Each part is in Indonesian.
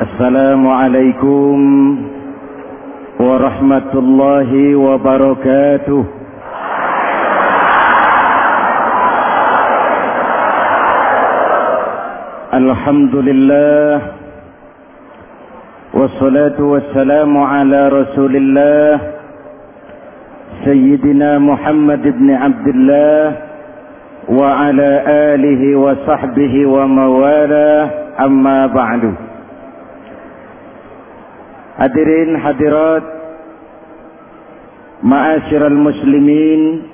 السلام عليكم ورحمة الله وبركاته. الحمد لله والصلاة والسلام على رسول الله سيدنا محمد بن عبد الله وعلى آله وصحبه وموالاه. أما بعد Hadirin hadirat Ma'asyiral muslimin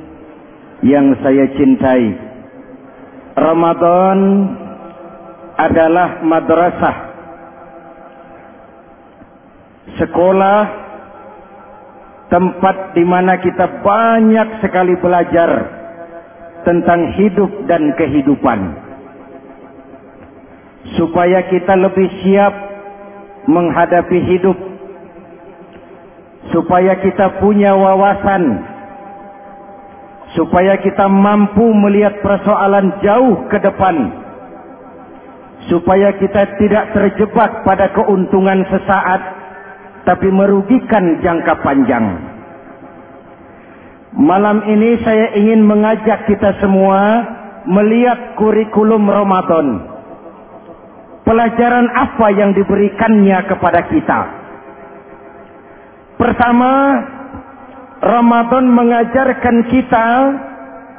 yang saya cintai. Ramadan adalah madrasah. Sekolah tempat di mana kita banyak sekali belajar tentang hidup dan kehidupan. Supaya kita lebih siap menghadapi hidup supaya kita punya wawasan. Supaya kita mampu melihat persoalan jauh ke depan. Supaya kita tidak terjebak pada keuntungan sesaat tapi merugikan jangka panjang. Malam ini saya ingin mengajak kita semua melihat kurikulum Ramadan. Pelajaran apa yang diberikannya kepada kita Pertama, Ramadan mengajarkan kita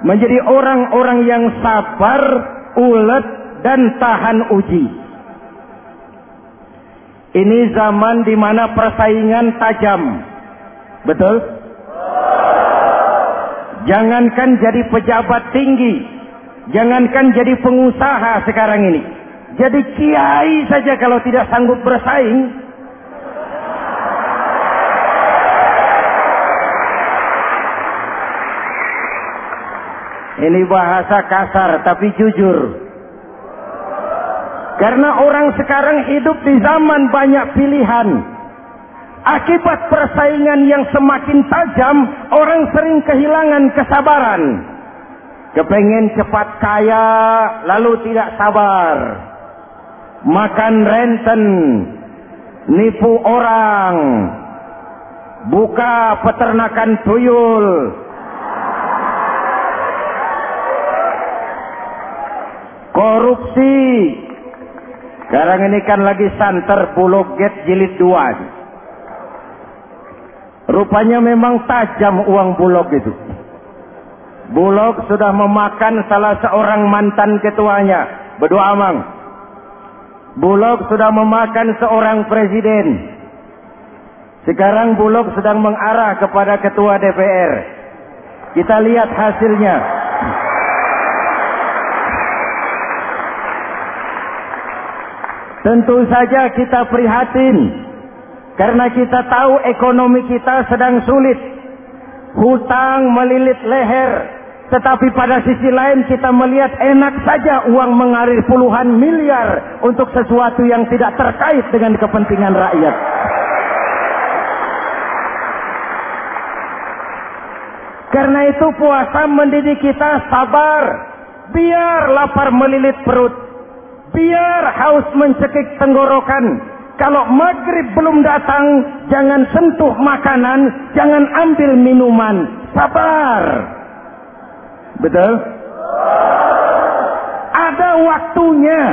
menjadi orang-orang yang sabar, ulet, dan tahan uji. Ini zaman di mana persaingan tajam. Betul? Jangankan jadi pejabat tinggi, jangankan jadi pengusaha sekarang ini. Jadi kiai saja kalau tidak sanggup bersaing, Ini bahasa kasar tapi jujur. Karena orang sekarang hidup di zaman banyak pilihan. Akibat persaingan yang semakin tajam, orang sering kehilangan kesabaran. Kepengen cepat kaya, lalu tidak sabar. Makan renten, nipu orang, buka peternakan tuyul, korupsi. Sekarang ini kan lagi santer Bulog Gate jilid 2. Rupanya memang tajam uang Bulog itu. Bulog sudah memakan salah seorang mantan ketuanya, Berdua Amang. Bulog sudah memakan seorang presiden. Sekarang Bulog sedang mengarah kepada ketua DPR. Kita lihat hasilnya. Tentu saja kita prihatin karena kita tahu ekonomi kita sedang sulit. Hutang melilit leher, tetapi pada sisi lain kita melihat enak saja uang mengalir puluhan miliar untuk sesuatu yang tidak terkait dengan kepentingan rakyat. Karena itu puasa mendidik kita sabar, biar lapar melilit perut, biar haus mencekik tenggorokan. Kalau maghrib belum datang, jangan sentuh makanan, jangan ambil minuman. Sabar. Betul? Ada waktunya.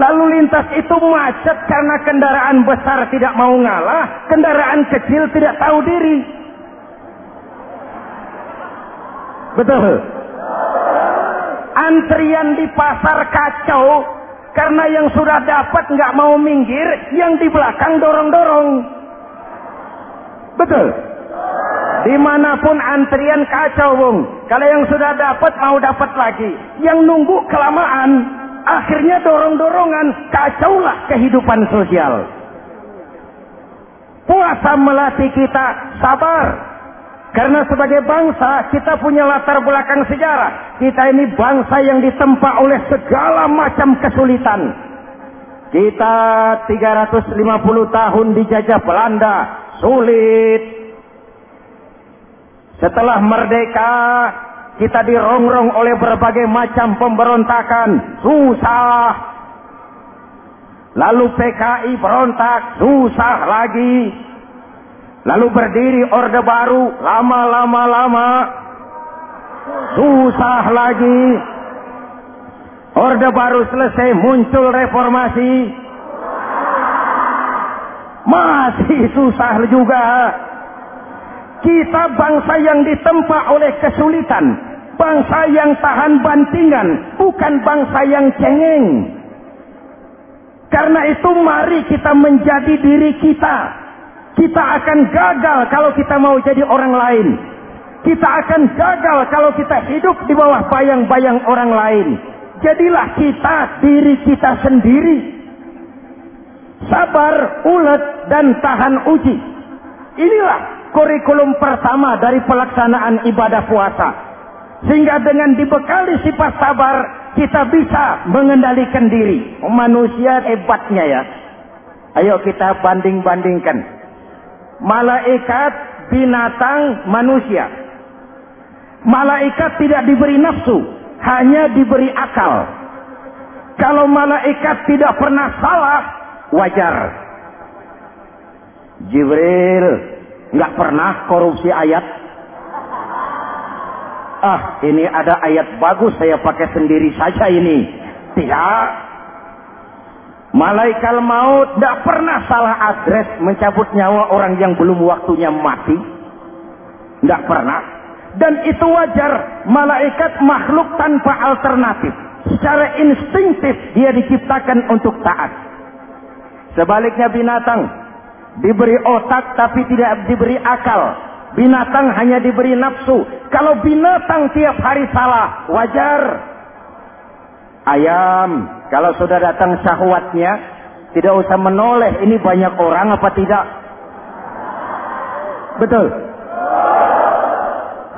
Lalu lintas itu macet karena kendaraan besar tidak mau ngalah, kendaraan kecil tidak tahu diri. Betul? Antrian di pasar kacau karena yang sudah dapat nggak mau minggir, yang di belakang dorong-dorong. Betul. Di mana pun antrian kacau, bung. Kalau yang sudah dapat mau dapat lagi, yang nunggu kelamaan, akhirnya dorong-dorongan, kacaulah kehidupan sosial. Puasa melatih kita sabar, karena sebagai bangsa kita punya latar belakang sejarah. Kita ini bangsa yang ditempa oleh segala macam kesulitan. Kita 350 tahun dijajah Belanda, sulit. Setelah merdeka, kita dirongrong oleh berbagai macam pemberontakan, susah. Lalu PKI berontak, susah lagi. Lalu berdiri Orde Baru, lama-lama-lama. Susah lagi. Orde Baru selesai, muncul reformasi. Masih susah juga. Kita bangsa yang ditempa oleh kesulitan. Bangsa yang tahan bantingan. Bukan bangsa yang cengeng. Karena itu mari kita menjadi diri kita. Kita akan gagal kalau kita mau jadi orang lain. Kita akan gagal kalau kita hidup di bawah bayang-bayang orang lain. Jadilah kita diri kita sendiri. Sabar, ulet, dan tahan uji. Inilah kurikulum pertama dari pelaksanaan ibadah puasa. Sehingga dengan dibekali sifat sabar, kita bisa mengendalikan diri. Manusia hebatnya ya. Ayo kita banding-bandingkan. Malaikat, binatang, manusia. Malaikat tidak diberi nafsu, hanya diberi akal. Kalau malaikat tidak pernah salah, wajar. Jibril nggak pernah korupsi ayat. Ah, ini ada ayat bagus saya pakai sendiri saja ini. Tidak. Malaikat maut tidak pernah salah adres mencabut nyawa orang yang belum waktunya mati. Tidak pernah. Dan itu wajar. Malaikat makhluk tanpa alternatif. Secara instinktif dia diciptakan untuk taat. Sebaliknya binatang diberi otak tapi tidak diberi akal. Binatang hanya diberi nafsu. Kalau binatang tiap hari salah, wajar. Ayam, kalau sudah datang syahwatnya, tidak usah menoleh. Ini banyak orang apa tidak? Betul.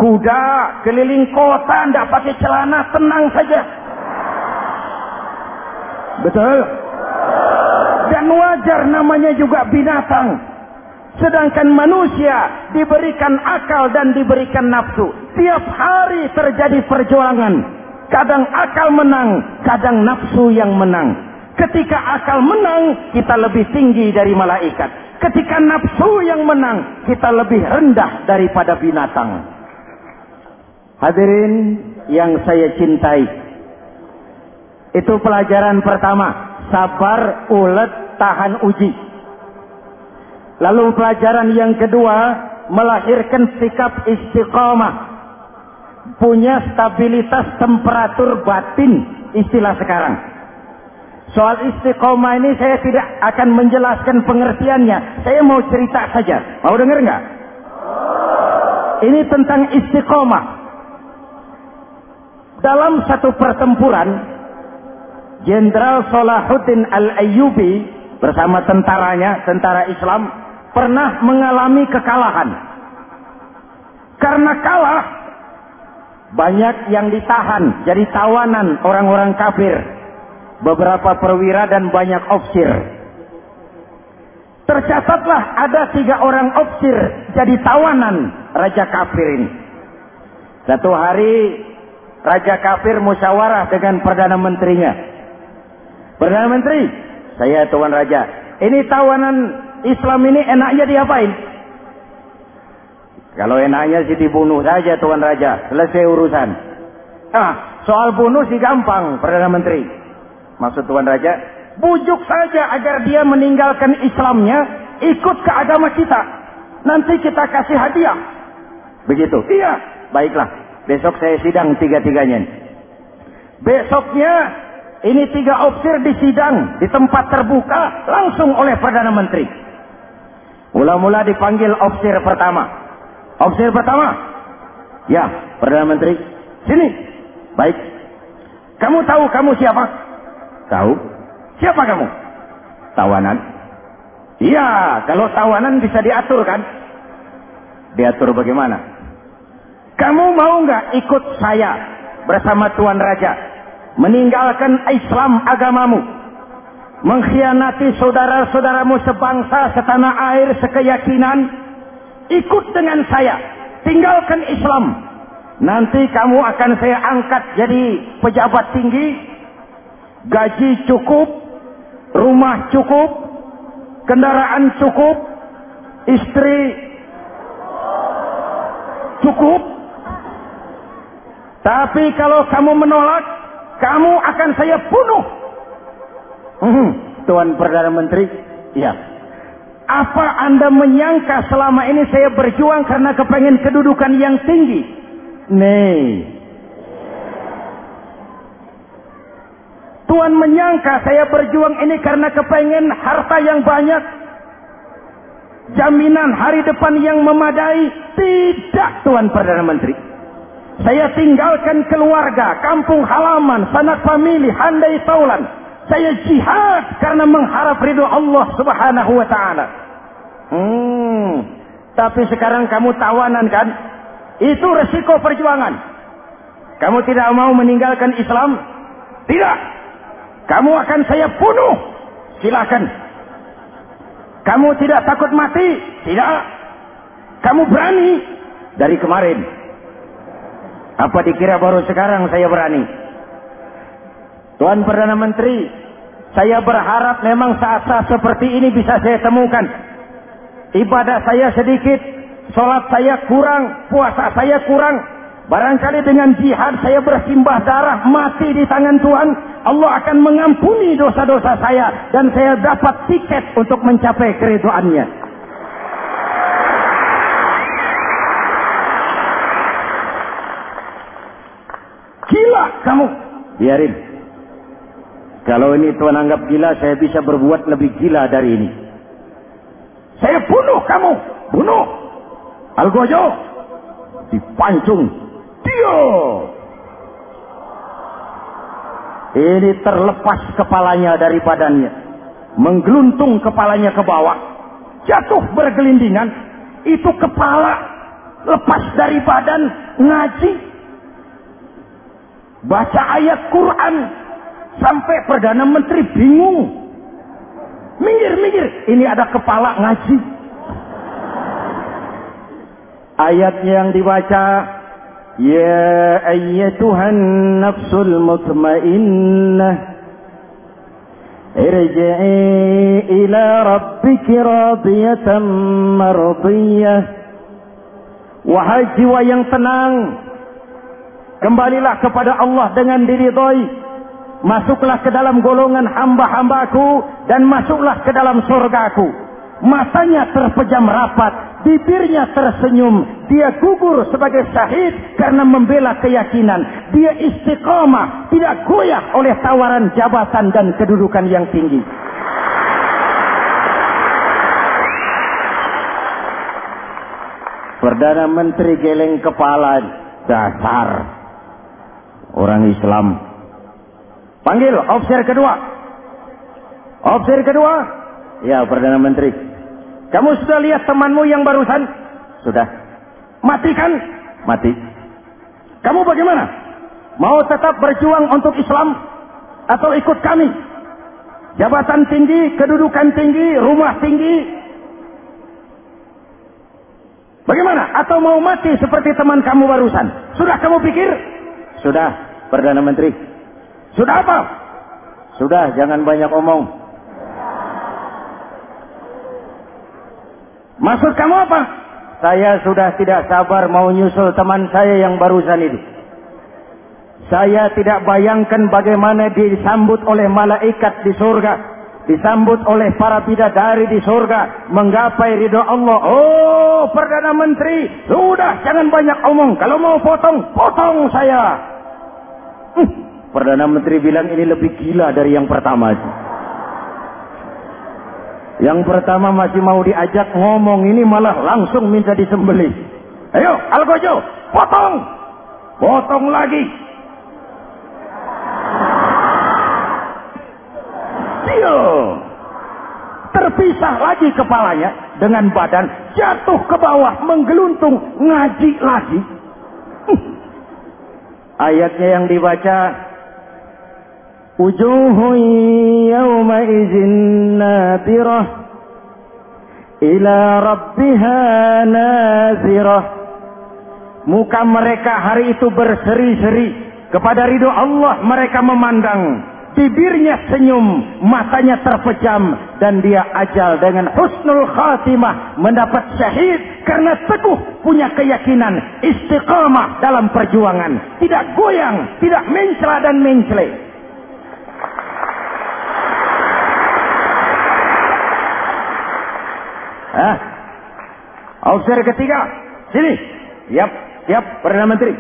Kuda keliling kota, tidak pakai celana, tenang saja. Betul. Dan wajar namanya juga binatang. Sedangkan manusia diberikan akal dan diberikan nafsu. Tiap hari terjadi perjuangan. Kadang akal menang, kadang nafsu yang menang. Ketika akal menang, kita lebih tinggi dari malaikat. Ketika nafsu yang menang, kita lebih rendah daripada binatang. Hadirin yang saya cintai. Itu pelajaran pertama. Sabar, ulet, tahan uji. Lalu pelajaran yang kedua, melahirkan sikap istiqamah. Punya stabilitas temperatur batin, istilah sekarang. Soal istiqomah ini saya tidak akan menjelaskan pengertiannya. Saya mau cerita saja. Mau dengar nggak? Ini tentang istiqomah. Dalam satu pertempuran, Jenderal Salahuddin Al-Ayyubi bersama tentaranya, tentara Islam, pernah mengalami kekalahan. Karena kalah, banyak yang ditahan jadi tawanan orang-orang kafir. Beberapa perwira dan banyak ofsir. Tercatatlah ada tiga orang ofsir jadi tawanan Raja Kafir ini. Satu hari Raja Kafir musyawarah dengan Perdana Menterinya. Perdana Menteri, saya Tuan Raja, ini tawanan Islam ini enaknya diapain? Kalau enaknya sih dibunuh saja Tuan Raja, selesai urusan. Ah, soal bunuh sih gampang, Perdana Menteri. Maksud Tuan Raja, bujuk saja agar dia meninggalkan Islamnya, ikut ke agama kita. Nanti kita kasih hadiah. Begitu. Iya, baiklah. Besok saya sidang tiga-tiganya. Besoknya ini tiga opsir disidang di tempat terbuka langsung oleh Perdana Menteri. Mula-mula dipanggil opsir pertama. Opsir pertama. Ya, Perdana Menteri. Sini. Baik. Kamu tahu kamu siapa? Tahu. Siapa kamu? Tawanan. Iya, kalau tawanan bisa diatur kan? Diatur bagaimana? Kamu mau nggak ikut saya bersama Tuan Raja meninggalkan Islam agamamu mengkhianati saudara-saudaramu sebangsa, setanah air, sekeyakinan, ikut dengan saya, tinggalkan Islam. Nanti kamu akan saya angkat jadi pejabat tinggi, gaji cukup, rumah cukup, kendaraan cukup, istri cukup. Tapi kalau kamu menolak, kamu akan saya bunuh. Hmm, Tuan Perdana Menteri, ya. Apa Anda menyangka selama ini saya berjuang karena kepengen kedudukan yang tinggi? Nih. Tuhan menyangka saya berjuang ini karena kepengen harta yang banyak. Jaminan hari depan yang memadai. Tidak Tuan Perdana Menteri. Saya tinggalkan keluarga, kampung halaman, sanak famili, handai taulan. Saya jihad karena mengharap ridho Allah subhanahu wa ta'ala. Hmm. Tapi sekarang kamu tawanan kan? Itu resiko perjuangan. Kamu tidak mau meninggalkan Islam? Tidak. Kamu akan saya bunuh. Silakan. Kamu tidak takut mati? Tidak. Kamu berani? Dari kemarin. Apa dikira baru sekarang saya berani? Tuan Perdana Menteri, saya berharap memang saat-saat seperti ini bisa saya temukan. Ibadah saya sedikit, sholat saya kurang, puasa saya kurang. Barangkali dengan jihad saya bersimbah darah mati di tangan Tuhan. Allah akan mengampuni dosa-dosa saya. Dan saya dapat tiket untuk mencapai keriduannya. Gila kamu. Biarin. Kalau ini Tuhan anggap gila, saya bisa berbuat lebih gila dari ini. Saya bunuh kamu. Bunuh. Algojo. Dipancung. Dio. Ini terlepas kepalanya dari badannya. Menggeluntung kepalanya ke bawah. Jatuh bergelindingan. Itu kepala lepas dari badan ngaji. Baca ayat Quran. Sampai Perdana Menteri bingung. Minggir, minggir. Ini ada kepala ngaji. Ayatnya yang dibaca. Ya ayyatuhan nafsul mutmainnah. Irji'i ila rabbiki radiyatan mardiyah. Wahai jiwa yang tenang. Kembalilah kepada Allah dengan diridhoi masuklah ke dalam golongan hamba-hambaku dan masuklah ke dalam surgaku. Matanya terpejam rapat, bibirnya tersenyum. Dia gugur sebagai syahid karena membela keyakinan. Dia istiqomah, tidak goyah oleh tawaran jabatan dan kedudukan yang tinggi. Perdana Menteri geleng kepala dasar orang Islam Panggil officer kedua. Officer kedua. Ya, Perdana Menteri. Kamu sudah lihat temanmu yang barusan? Sudah. Mati kan? Mati. Kamu bagaimana? Mau tetap berjuang untuk Islam? Atau ikut kami? Jabatan tinggi, kedudukan tinggi, rumah tinggi. Bagaimana? Atau mau mati seperti teman kamu barusan? Sudah kamu pikir? Sudah, Perdana Menteri. Sudah apa? Sudah, jangan banyak omong. Maksud kamu apa? Saya sudah tidak sabar mau nyusul teman saya yang barusan itu. Saya tidak bayangkan bagaimana disambut oleh malaikat di surga. Disambut oleh para bidadari di surga. Menggapai ridho Allah. Oh, Perdana Menteri. Sudah, jangan banyak omong. Kalau mau potong, potong saya. Hmm. Perdana Menteri bilang ini lebih gila dari yang pertama. Yang pertama masih mau diajak ngomong, ini malah langsung minta disembelih. Ayo, Algojo, potong. Potong lagi. Dio. Terpisah lagi kepalanya dengan badan jatuh ke bawah menggeluntung ngaji lagi. Ayatnya yang dibaca وجوه يومئذ نادرة إلى ربها نازرة Muka mereka hari itu berseri-seri. Kepada ridho Allah mereka memandang. bibirnya senyum, matanya terpejam, dan dia ajal dengan husnul khatimah mendapat syahid karena teguh punya keyakinan istiqamah dalam perjuangan, tidak goyang, tidak mencela dan mencele. Hah? Officer ketiga, sini. Yap, yap, Perdana Menteri.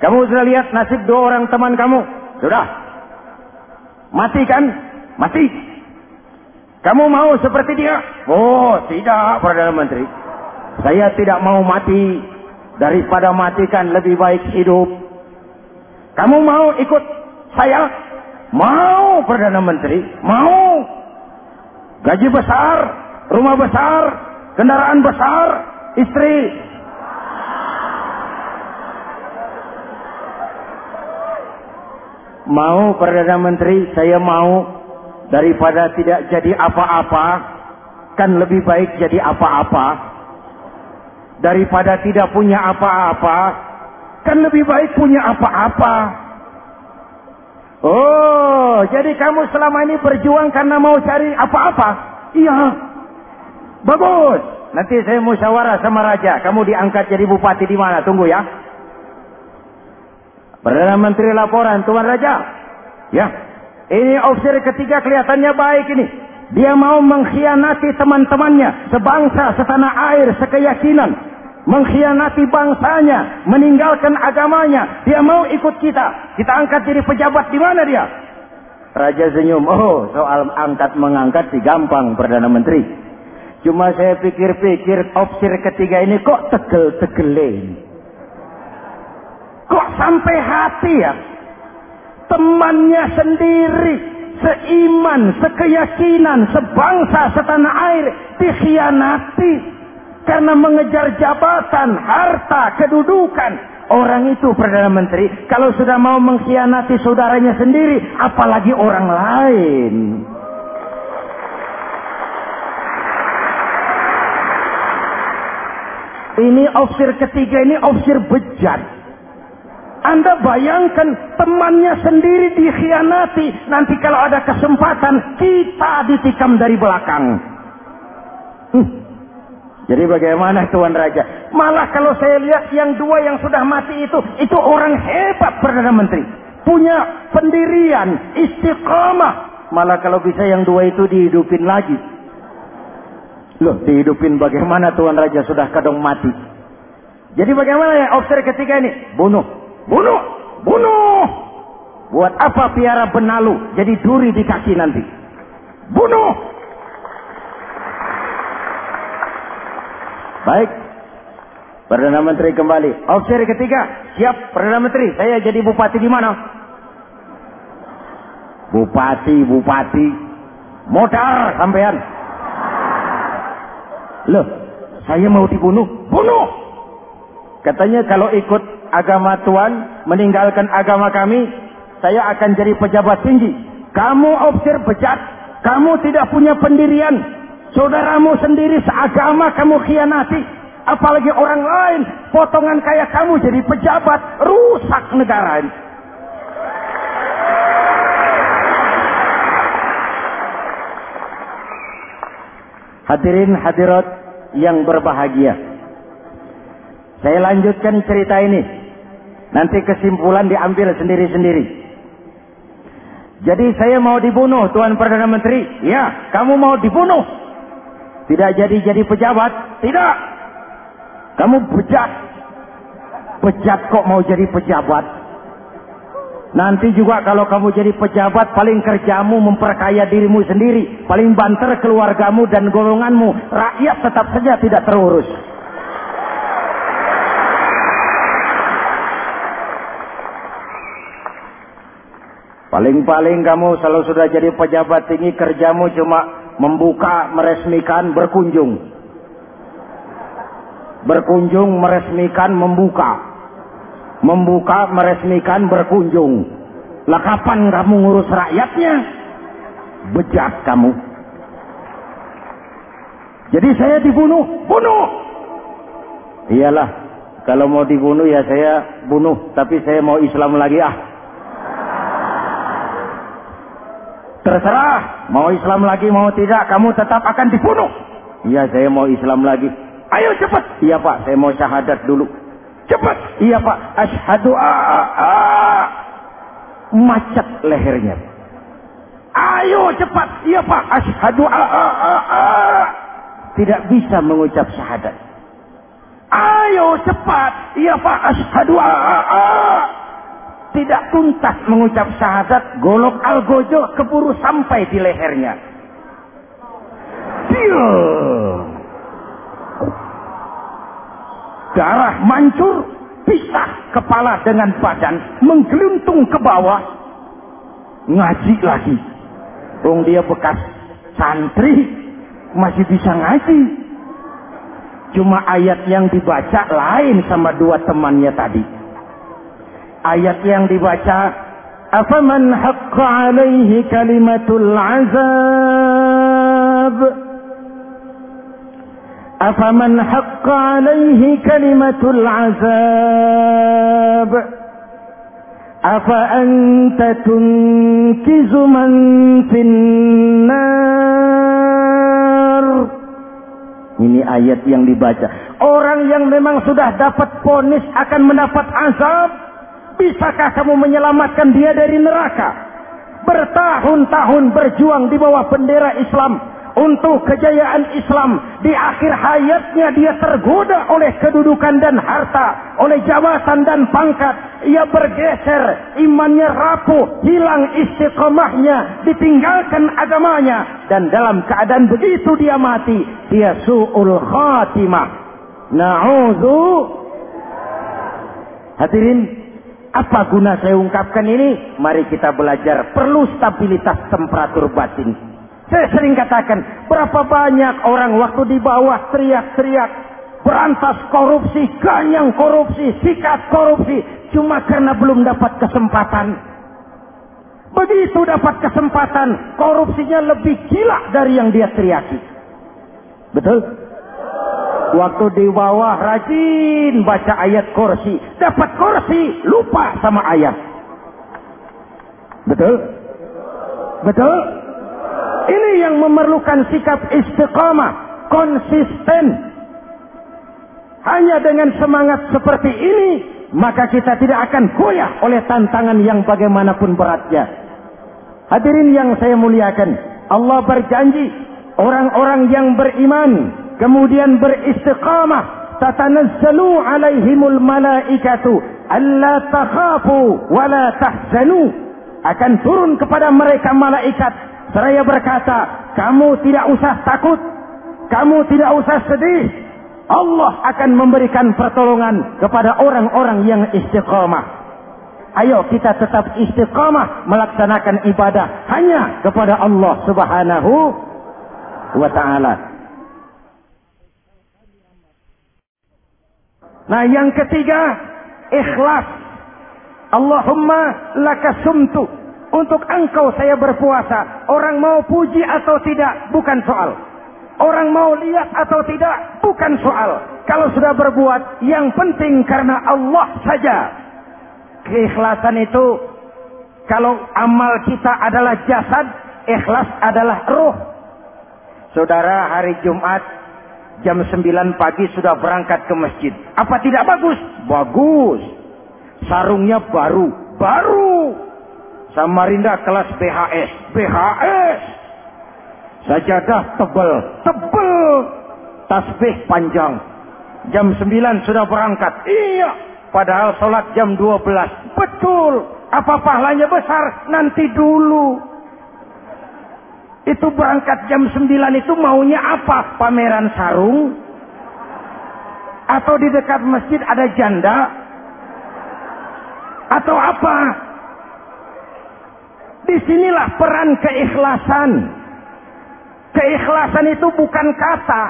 Kamu sudah lihat nasib dua orang teman kamu? Sudah. Mati kan? Mati. Kamu mau seperti dia? Oh, tidak, Perdana Menteri. Saya tidak mau mati. Daripada matikan lebih baik hidup. Kamu mau ikut saya? Mau, Perdana Menteri. Mau. Gaji besar, rumah besar, kendaraan besar, istri, Mau Perdana Menteri, saya mau daripada tidak jadi apa-apa, kan lebih baik jadi apa-apa. Daripada tidak punya apa-apa, kan lebih baik punya apa-apa. Oh, jadi kamu selama ini berjuang karena mau cari apa-apa? Iya. Bagus. Nanti saya musyawarah sama raja. Kamu diangkat jadi bupati di mana? Tunggu ya. Perdana Menteri laporan, Tuan Raja. Ya, ini officer ketiga kelihatannya baik ini. Dia mau mengkhianati teman-temannya, sebangsa, setanah air, sekeyakinan. Mengkhianati bangsanya, meninggalkan agamanya. Dia mau ikut kita. Kita angkat jadi pejabat di mana dia? Raja senyum. Oh, soal angkat mengangkat sih gampang, Perdana Menteri. Cuma saya pikir-pikir officer ketiga ini kok tegel-tegelin. Kok sampai hati ya? Temannya sendiri, seiman, sekeyakinan, sebangsa, setanah air, dikhianati. Karena mengejar jabatan, harta, kedudukan. Orang itu Perdana Menteri, kalau sudah mau mengkhianati saudaranya sendiri, apalagi orang lain. Ini ofisir ketiga ini ofisir bejat. Anda bayangkan temannya sendiri dikhianati. Nanti kalau ada kesempatan kita ditikam dari belakang. Hmm. Jadi bagaimana Tuan Raja? Malah kalau saya lihat yang dua yang sudah mati itu, itu orang hebat Perdana Menteri. Punya pendirian, istiqamah. Malah kalau bisa yang dua itu dihidupin lagi. Loh, dihidupin bagaimana Tuan Raja sudah kadang mati. Jadi bagaimana ya officer ketiga ini? Bunuh. Bunuh, bunuh. Buat apa piara benalu jadi duri di kaki nanti? Bunuh. Baik. Perdana Menteri kembali. Officer ketiga, siap Perdana Menteri. Saya jadi bupati di mana? Bupati, bupati. Modal sampean. Loh, saya mau dibunuh. Bunuh. Katanya kalau ikut agama Tuhan, meninggalkan agama kami, saya akan jadi pejabat tinggi. Kamu ofisir bejat, kamu tidak punya pendirian. Saudaramu sendiri seagama kamu khianati. Apalagi orang lain, potongan kayak kamu jadi pejabat, rusak negara ini. Hadirin hadirat yang berbahagia. Saya lanjutkan cerita ini. Nanti kesimpulan diambil sendiri-sendiri. Jadi saya mau dibunuh Tuan Perdana Menteri. Ya, kamu mau dibunuh. Tidak jadi-jadi pejabat. Tidak. Kamu bejat. Bejat kok mau jadi pejabat. Nanti juga kalau kamu jadi pejabat paling kerjamu memperkaya dirimu sendiri. Paling banter keluargamu dan golonganmu. Rakyat tetap saja tidak terurus. Paling-paling kamu selalu sudah jadi pejabat tinggi kerjamu cuma membuka, meresmikan, berkunjung. Berkunjung, meresmikan, membuka. Membuka, meresmikan, berkunjung. Lah kapan kamu ngurus rakyatnya? Bejat kamu. Jadi saya dibunuh, bunuh. Iyalah, kalau mau dibunuh ya saya bunuh, tapi saya mau Islam lagi ah. Terserah, mau Islam lagi mau tidak, kamu tetap akan dibunuh. Iya, saya mau Islam lagi. Ayo cepat. Iya Pak, saya mau syahadat dulu. Cepat. Iya Pak, asyhadu a, a, a. Macet lehernya. Ayo cepat. Iya Pak, asyhadu a, a, a, a. Tidak bisa mengucap syahadat. Ayo cepat. Iya Pak, asyhadu a, a, a tidak tuntas mengucap syahadat, golok algojo keburu sampai di lehernya. Diam. Darah mancur, pisah kepala dengan badan, menggeluntung ke bawah. Ngaji lagi. Dong dia bekas santri, masih bisa ngaji. Cuma ayat yang dibaca lain sama dua temannya tadi ayat yang dibaca afaman haqqa alaihi kalimatul azab afaman haqqa alaihi kalimatul azab afa anta tunkizu man finnar ini ayat yang dibaca. Orang yang memang sudah dapat ponis akan mendapat azab. Bisakah kamu menyelamatkan dia dari neraka? Bertahun-tahun berjuang di bawah bendera Islam untuk kejayaan Islam. Di akhir hayatnya dia tergoda oleh kedudukan dan harta, oleh jabatan dan pangkat. Ia bergeser, imannya rapuh, hilang istiqomahnya, ditinggalkan agamanya. Dan dalam keadaan begitu dia mati, dia su'ul khatimah. Na'udhu. Hadirin, apa guna saya ungkapkan ini? Mari kita belajar. Perlu stabilitas temperatur batin. Saya sering katakan, berapa banyak orang waktu di bawah teriak-teriak, berantas korupsi, ganyang korupsi, sikat korupsi, cuma karena belum dapat kesempatan. Begitu dapat kesempatan, korupsinya lebih gila dari yang dia teriaki. Betul? Waktu di bawah rajin baca ayat kursi. Dapat kursi, lupa sama ayat. Betul? Betul? Ini yang memerlukan sikap istiqamah, konsisten. Hanya dengan semangat seperti ini, maka kita tidak akan goyah oleh tantangan yang bagaimanapun beratnya. Hadirin yang saya muliakan, Allah berjanji orang-orang yang beriman kemudian beristiqamah tatanazzalu alaihimul malaikatu alla takhafu wa tahzanu akan turun kepada mereka malaikat seraya berkata kamu tidak usah takut kamu tidak usah sedih Allah akan memberikan pertolongan kepada orang-orang yang istiqamah Ayo kita tetap istiqamah melaksanakan ibadah hanya kepada Allah Subhanahu wa taala. Nah yang ketiga, ikhlas. Allahumma laka sumtu. Untuk engkau saya berpuasa. Orang mau puji atau tidak, bukan soal. Orang mau lihat atau tidak, bukan soal. Kalau sudah berbuat, yang penting karena Allah saja. Keikhlasan itu, kalau amal kita adalah jasad, ikhlas adalah ruh. Saudara hari Jumat jam 9 pagi sudah berangkat ke masjid. Apa tidak bagus? Bagus. Sarungnya baru. Baru. Samarinda kelas BHS. BHS. Sajadah tebel. Tebel. Tasbih panjang. Jam 9 sudah berangkat. Iya. Padahal sholat jam 12. Betul. Apa pahalanya besar? Nanti dulu. Itu berangkat jam 9 itu maunya apa? Pameran sarung? Atau di dekat masjid ada janda? Atau apa? Di sinilah peran keikhlasan. Keikhlasan itu bukan kata.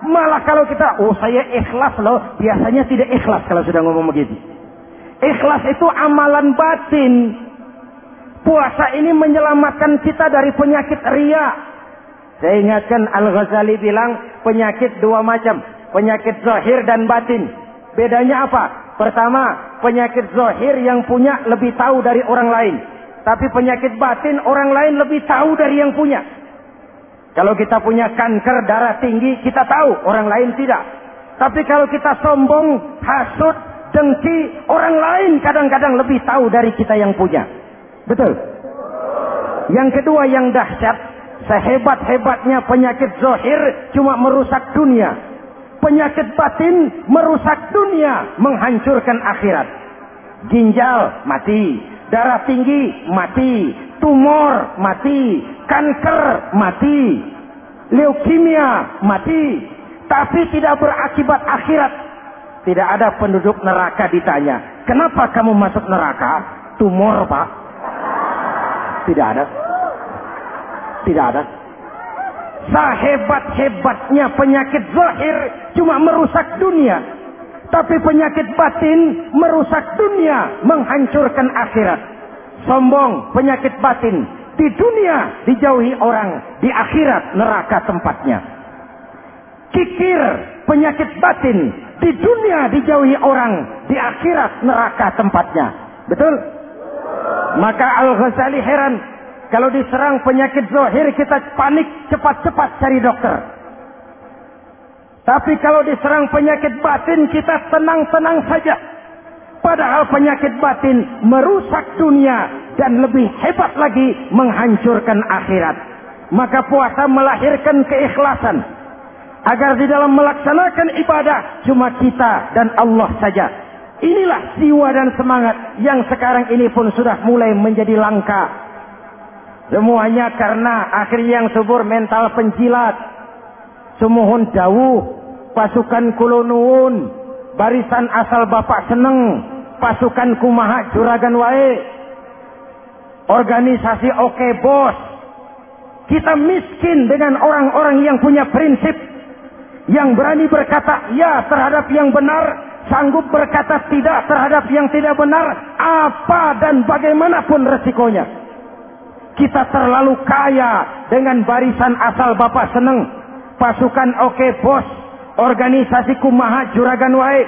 Malah kalau kita, oh saya ikhlas loh. Biasanya tidak ikhlas kalau sudah ngomong begitu. Ikhlas itu amalan batin. Puasa ini menyelamatkan kita dari penyakit ria. Saya ingatkan Al-Ghazali bilang penyakit dua macam. Penyakit zahir dan batin. Bedanya apa? Pertama, penyakit zahir yang punya lebih tahu dari orang lain. Tapi penyakit batin orang lain lebih tahu dari yang punya. Kalau kita punya kanker darah tinggi, kita tahu, orang lain tidak. Tapi kalau kita sombong, hasut, dengki, orang lain kadang-kadang lebih tahu dari kita yang punya. Betul? Yang kedua yang dahsyat, sehebat-hebatnya penyakit zohir cuma merusak dunia. Penyakit batin merusak dunia, menghancurkan akhirat. Ginjal mati, darah tinggi mati, tumor mati, kanker mati, leukemia mati, tapi tidak berakibat akhirat. Tidak ada penduduk neraka ditanya, kenapa kamu masuk neraka? Tumor pak? Tidak ada. Tidak ada. Sehebat-hebatnya penyakit zahir cuma merusak dunia. Tapi penyakit batin merusak dunia, menghancurkan akhirat. Sombong, penyakit batin. Di dunia dijauhi orang, di akhirat neraka tempatnya. Kikir, penyakit batin. Di dunia dijauhi orang, di akhirat neraka tempatnya. Betul? Maka Al-Ghazali heran. Kalau diserang penyakit zohir kita panik cepat-cepat cari dokter. Tapi kalau diserang penyakit batin kita tenang-tenang saja. Padahal penyakit batin merusak dunia dan lebih hebat lagi menghancurkan akhirat. Maka puasa melahirkan keikhlasan. Agar di dalam melaksanakan ibadah cuma kita dan Allah saja. Inilah jiwa dan semangat yang sekarang ini pun sudah mulai menjadi langka. Semuanya karena akhirnya yang subur mental penjilat. Semohon jauh, pasukan kulonun, barisan asal bapak seneng, pasukan kumaha juragan wae, organisasi oke bos. Kita miskin dengan orang-orang yang punya prinsip, yang berani berkata ya terhadap yang benar, sanggup berkata tidak terhadap yang tidak benar, apa dan bagaimanapun resikonya. Kita terlalu kaya dengan barisan asal Bapak seneng, pasukan oke bos, organisasi kumaha juragan wae,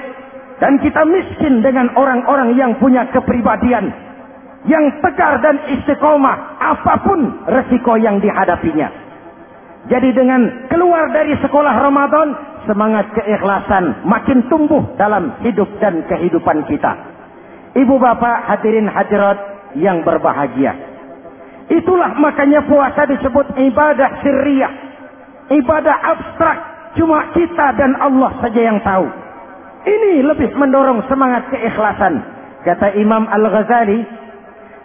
dan kita miskin dengan orang-orang yang punya kepribadian, yang tegar dan istiqomah, apa pun resiko yang dihadapinya. Jadi dengan keluar dari sekolah Ramadan, semangat keikhlasan makin tumbuh dalam hidup dan kehidupan kita. Ibu bapak hadirin hadirat yang berbahagia. Itulah makanya puasa disebut ibadah sirriyah. Ibadah abstrak. Cuma kita dan Allah saja yang tahu. Ini lebih mendorong semangat keikhlasan. Kata Imam Al-Ghazali,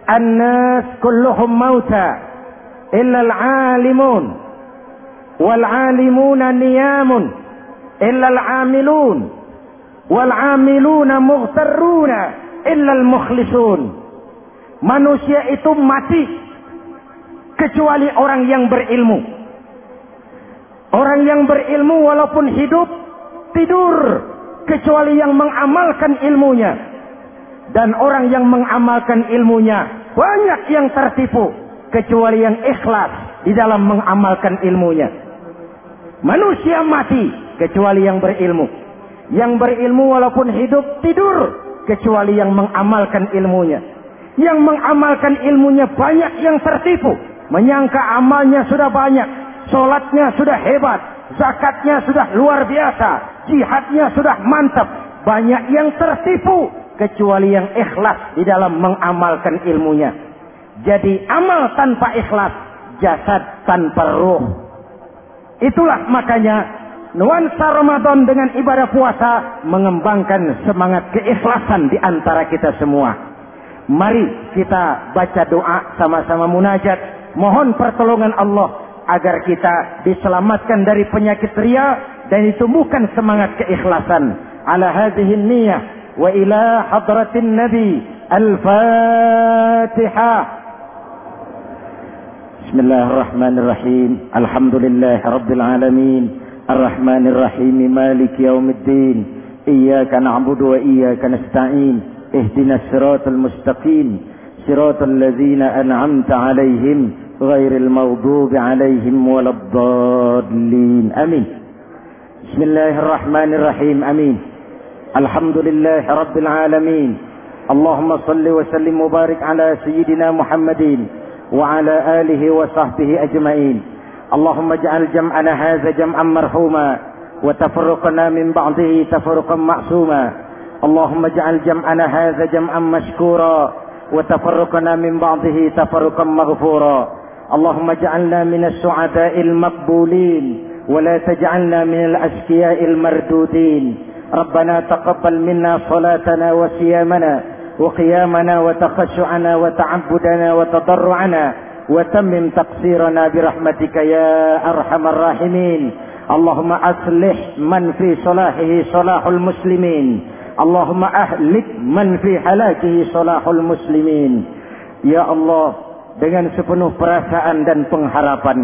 An-nas kulluhum mauta illa al-alimun wal alimuna niyamun illa al-amilun wal amiluna mughtarruna illa al-mukhlisun. Manusia itu mati kecuali orang yang berilmu. Orang yang berilmu walaupun hidup tidur kecuali yang mengamalkan ilmunya. Dan orang yang mengamalkan ilmunya banyak yang tertipu kecuali yang ikhlas di dalam mengamalkan ilmunya. Manusia mati kecuali yang berilmu. Yang berilmu walaupun hidup tidur kecuali yang mengamalkan ilmunya. Yang mengamalkan ilmunya banyak yang tertipu, menyangka amalnya sudah banyak, sholatnya sudah hebat, zakatnya sudah luar biasa, jihadnya sudah mantap. Banyak yang tertipu kecuali yang ikhlas di dalam mengamalkan ilmunya. Jadi amal tanpa ikhlas, jasad tanpa ruh. Itulah makanya nuansa Ramadan dengan ibadah puasa mengembangkan semangat keikhlasan di antara kita semua. Mari kita baca doa sama-sama munajat. Mohon pertolongan Allah agar kita diselamatkan dari penyakit ria dan ditumbuhkan semangat keikhlasan. Ala hadhihi niyyah wa ila hadratin nabi al-fatihah Bismillahirrahmanirrahim. Alhamdulillah Rabbil Alamin. Ar-Rahmanirrahim. Malik Yawmiddin Iyaka na'budu wa iyaka nasta'in. Ihdina siratul mustaqim. Siratul ladzina an'amta alaihim غير المغضوب عليهم ولا الضالين. أمين. بسم الله الرحمن الرحيم. أمين. الحمد لله رب العالمين. اللهم صل وسلم وبارك على سيدنا محمد وعلى آله وصحبه أجمعين. اللهم اجعل جمعنا هذا جمعا مرحوما وتفرقنا من بعضه تفرقا معصوما. اللهم اجعل جمعنا هذا جمعا مشكورا وتفرقنا من بعضه تفرقا مغفورا. اللهم اجعلنا من السعداء المقبولين ولا تجعلنا من الأشقياء المردودين. ربنا تقبل منا صلاتنا وصيامنا وقيامنا وتخشعنا وتعبدنا وتضرعنا وتمم تقصيرنا برحمتك يا أرحم الراحمين. اللهم أصلح من في صلاحه صلاح المسلمين. اللهم أهلك من في هلاكه صلاح المسلمين. يا الله dengan sepenuh perasaan dan pengharapan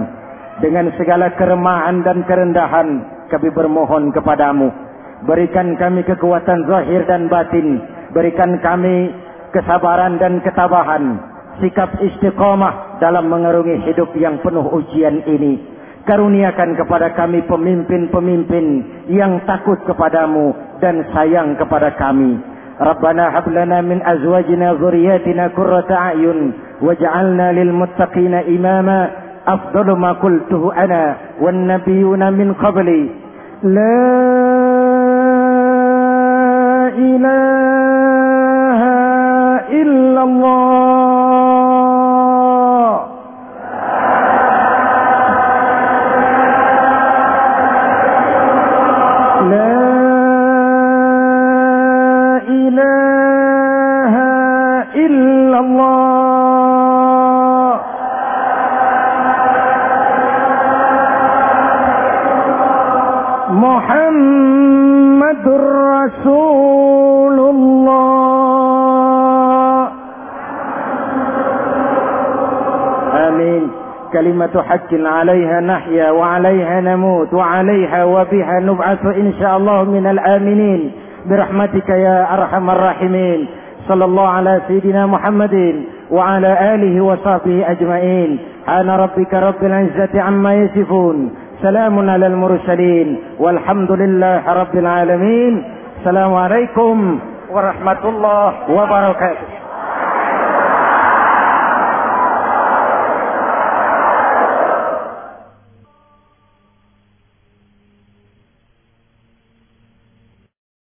dengan segala keremahan dan kerendahan kami bermohon kepadamu berikan kami kekuatan zahir dan batin berikan kami kesabaran dan ketabahan sikap istiqamah dalam mengarungi hidup yang penuh ujian ini. Karuniakan kepada kami pemimpin-pemimpin yang takut kepadamu dan sayang kepada kami ربنا هب لنا من أزواجنا ذرياتنا قرة أعين واجعلنا للمتقين إماما. أفضل ما قلته أنا والنبيون من قبلي. لا إله إلا الله. Muhammadur Rasulullah Amin كلمة حق عليها نحيا وعليها نموت وعليها وبها نبعث إن شاء الله من الآمنين. برحمتك يا أرحم الراحمين. صلى الله على سيدنا محمد وعلى آله وصحبه أجمعين. حان ربك رب العزة عما يصفون. سلام على المرسلين والحمد لله رب العالمين. السلام عليكم ورحمة الله وبركاته.